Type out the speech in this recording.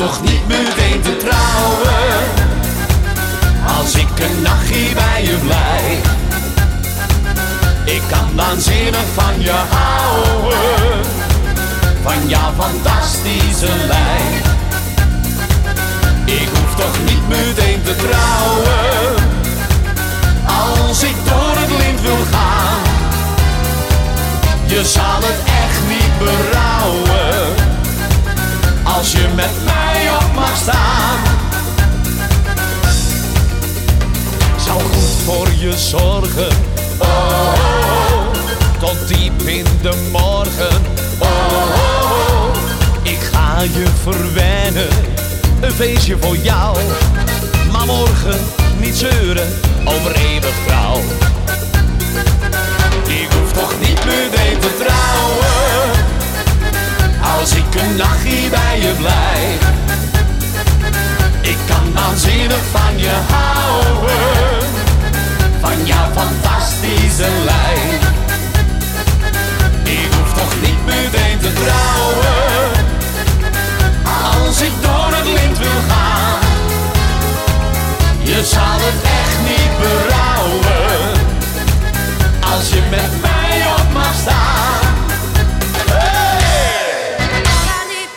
toch niet meteen te trouwen. Als ik een nachtje bij je blijf Ik kan waanzinnig van je houden. Van jouw fantastische lijf. Ik hoef toch niet meteen te trouwen. Als ik door het lint wil gaan Je zal het Als je met mij op mag staan Zou goed voor je zorgen oh. Tot diep in de morgen oh. Ik ga je verwennen Een feestje voor jou Maar morgen niet zeuren over eeuwig trouw echt niet berouwen. Als je met